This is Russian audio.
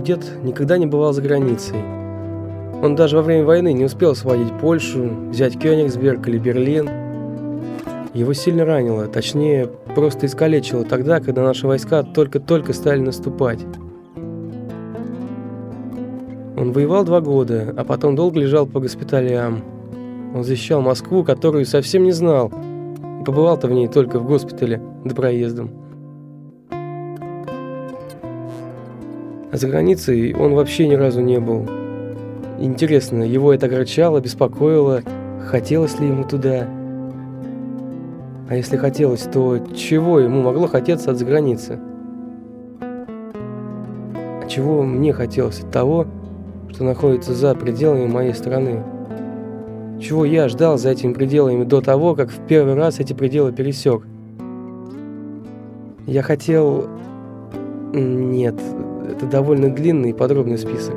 дед никогда не бывал за границей. Он даже во время войны не успел сводить Польшу, взять Кёнигсберг или Берлин. Его сильно ранило, точнее, просто искалечило тогда, когда наши войска только-только стали наступать. Он воевал два года, а потом долго лежал по госпиталям. Он защищал Москву, которую совсем не знал. Побывал-то в ней только в госпитале, да проездом. А за границей он вообще ни разу не был. Интересно, его это огорчало, беспокоило, хотелось ли ему туда? А если хотелось, то чего ему могло хотеться от заграницы? А чего мне хотелось от того, что находится за пределами моей страны? Чего я ждал за этими пределами до того, как в первый раз эти пределы пересек? Я хотел... Нет, это довольно длинный и подробный список.